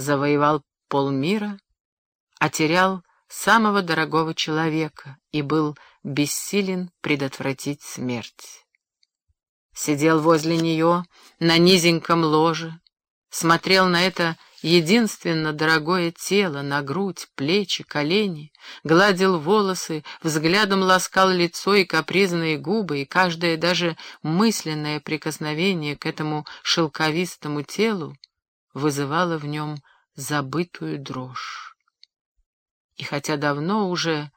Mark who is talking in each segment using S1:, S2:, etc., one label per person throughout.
S1: завоевал полмира, а терял самого дорогого человека и был бессилен предотвратить смерть. Сидел возле нее на низеньком ложе, смотрел на это единственно дорогое тело, на грудь, плечи, колени, гладил волосы, взглядом ласкал лицо и капризные губы, и каждое даже мысленное прикосновение к этому шелковистому телу вызывало в нем забытую дрожь. И хотя давно уже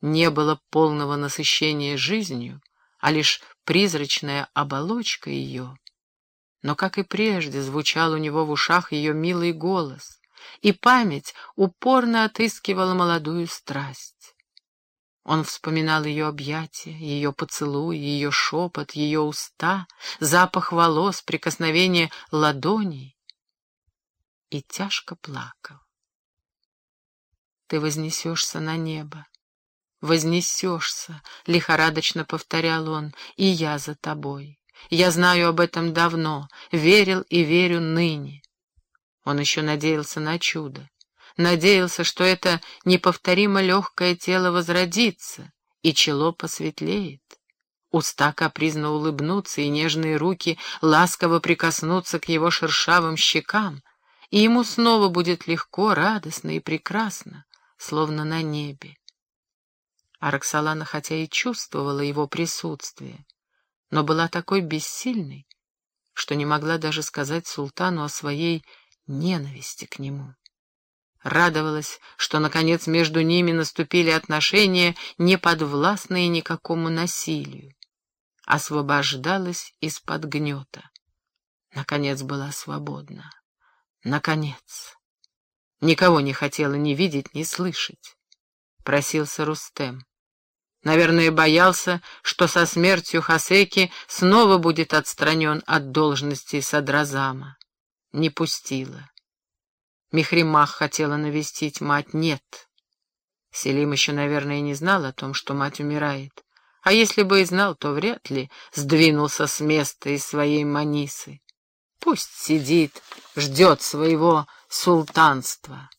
S1: не было полного насыщения жизнью, а лишь призрачная оболочка ее, но, как и прежде, звучал у него в ушах ее милый голос, и память упорно отыскивала молодую страсть. Он вспоминал ее объятия, ее поцелуй, ее шепот, ее уста, запах волос, прикосновение ладоней и тяжко плакал. «Ты вознесешься на небо, вознесешься», — лихорадочно повторял он, — «и я за тобой». Я знаю об этом давно, верил и верю ныне. Он еще надеялся на чудо. Надеялся, что это неповторимо легкое тело возродится, и чело посветлеет. Уста капризно улыбнутся, и нежные руки ласково прикоснутся к его шершавым щекам, и ему снова будет легко, радостно и прекрасно, словно на небе. А Роксолана хотя и чувствовала его присутствие, но была такой бессильной, что не могла даже сказать султану о своей ненависти к нему. Радовалась, что, наконец, между ними наступили отношения, не подвластные никакому насилию. Освобождалась из-под гнета. Наконец была свободна. Наконец. Никого не хотела ни видеть, ни слышать. Просился Рустем. Наверное, боялся, что со смертью Хасеки снова будет отстранен от должности Садразама. Не пустила. Михримах хотела навестить мать, нет. Селим еще, наверное, не знал о том, что мать умирает. А если бы и знал, то вряд ли сдвинулся с места из своей манисы. Пусть сидит, ждет своего султанства.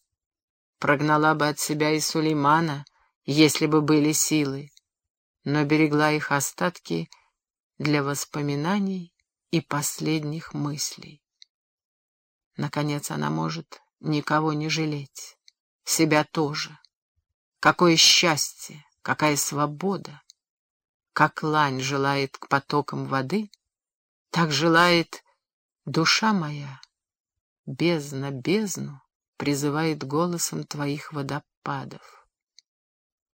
S1: Прогнала бы от себя и Сулеймана, если бы были силы но берегла их остатки для воспоминаний и последних мыслей. Наконец она может никого не жалеть, себя тоже. Какое счастье, какая свобода! Как лань желает к потокам воды, так желает душа моя, бездна бездну призывает голосом твоих водопадов.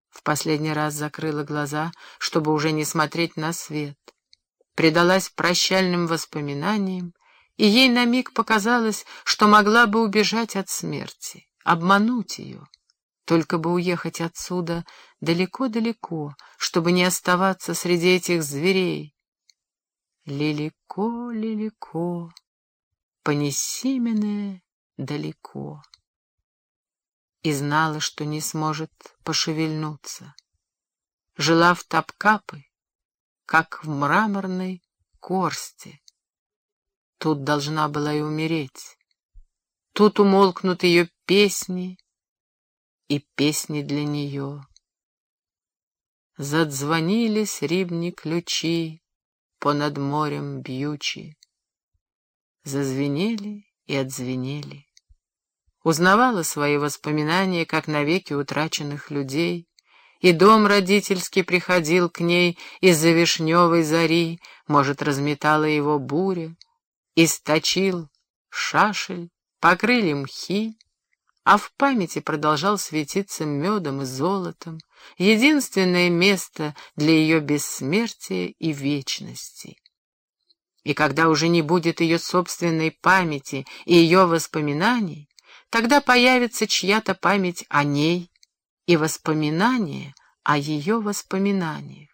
S1: В последний раз закрыла глаза, чтобы уже не смотреть на свет. Предалась прощальным воспоминаниям, и ей на миг показалось, что могла бы убежать от смерти, обмануть ее, только бы уехать отсюда далеко-далеко, чтобы не оставаться среди этих зверей. Лилико, лилико, понеси меня далеко и знала, что не сможет пошевельнуться. Жила в Тапкапы, как в мраморной корсте. Тут должна была и умереть. Тут умолкнут ее песни и песни для нее. Задзвонили срібні ключи понад морем бьючи. Зазвенели и отзвенели. Узнавала свои воспоминания, как навеки утраченных людей, и дом родительский приходил к ней из-за вишневой зари, может, разметала его буря, источил шашель, покрыли мхи, а в памяти продолжал светиться медом и золотом, единственное место для ее бессмертия и вечности. И когда уже не будет ее собственной памяти и ее воспоминаний, Тогда появится чья-то память о ней и воспоминания о ее воспоминаниях.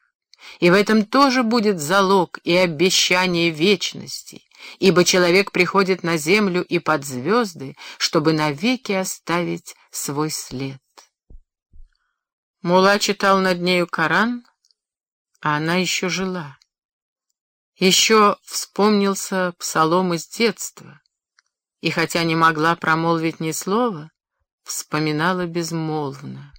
S1: И в этом тоже будет залог и обещание вечности, ибо человек приходит на землю и под звезды, чтобы навеки оставить свой след. Мула читал над нею Коран, а она еще жила. Еще вспомнился псалом из детства и хотя не могла промолвить ни слова, вспоминала безмолвно.